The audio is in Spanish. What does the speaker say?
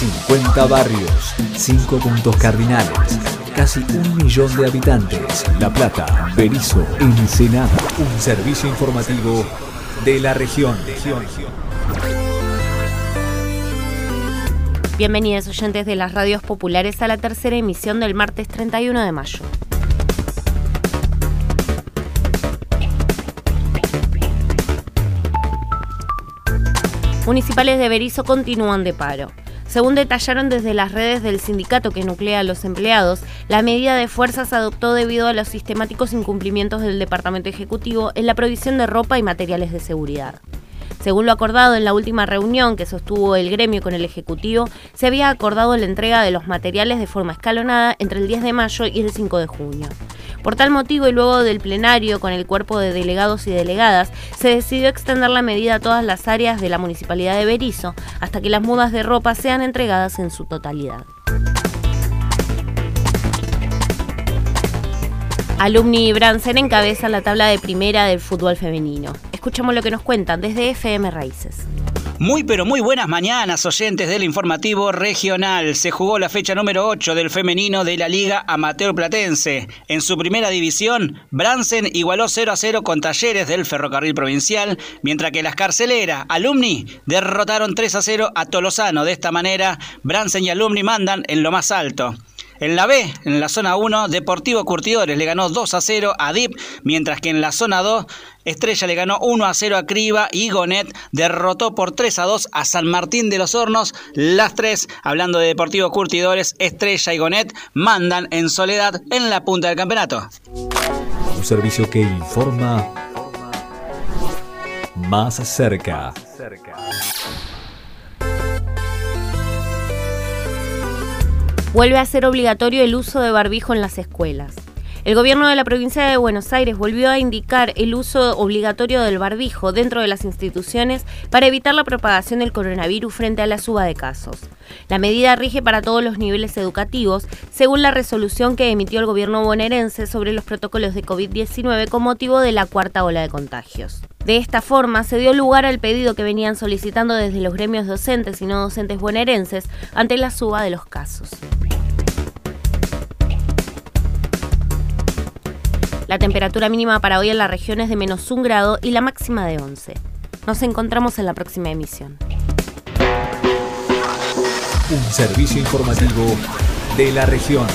50 barrios, 5 puntos cardinales, casi un millón de habitantes. La Plata, Berizo, Ensenada. Un servicio informativo de la región. Bienvenidos oyentes de las radios populares a la tercera emisión del martes 31 de mayo. Municipales de Berizo continúan de paro. Según detallaron desde las redes del sindicato que nuclea a los empleados, la medida de fuerza se adoptó debido a los sistemáticos incumplimientos del Departamento Ejecutivo en la provisión de ropa y materiales de seguridad. Según lo acordado en la última reunión que sostuvo el gremio con el Ejecutivo, se había acordado la entrega de los materiales de forma escalonada entre el 10 de mayo y el 5 de junio. Por tal motivo y luego del plenario con el cuerpo de delegados y delegadas, se decidió extender la medida a todas las áreas de la Municipalidad de Berizo hasta que las mudas de ropa sean entregadas en su totalidad. Alumni Bransen encabeza la tabla de primera del fútbol femenino. Escuchamos lo que nos cuentan desde FM Raíces. Muy pero muy buenas mañanas, oyentes del informativo regional. Se jugó la fecha número 8 del femenino de la Liga Amateur Platense. En su primera división, Bransen igualó 0 a 0 con Talleres del Ferrocarril Provincial, mientras que las carceleras Alumni derrotaron 3 a 0 a Tolosano. De esta manera, Bransen y Alumni mandan en lo más alto. En la B, en la zona 1, Deportivo Curtidores le ganó 2 a 0 a DIP, mientras que en la zona 2, Estrella le ganó 1 a 0 a Criba y Gonet derrotó por 3 a 2 a San Martín de los Hornos. Las tres, hablando de Deportivo Curtidores, Estrella y Gonet mandan en soledad en la punta del campeonato. Un servicio que informa más cerca. Vuelve a ser obligatorio el uso de barbijo en las escuelas. El gobierno de la provincia de Buenos Aires volvió a indicar el uso obligatorio del barbijo dentro de las instituciones para evitar la propagación del coronavirus frente a la suba de casos. La medida rige para todos los niveles educativos, según la resolución que emitió el gobierno bonaerense sobre los protocolos de COVID-19 con motivo de la cuarta ola de contagios. De esta forma, se dio lugar al pedido que venían solicitando desde los gremios docentes y no docentes bonaerenses ante la suba de los casos. La temperatura mínima para hoy en la región es de menos un grado y la máxima de 11. Nos encontramos en la próxima emisión. Un servicio informativo de la región.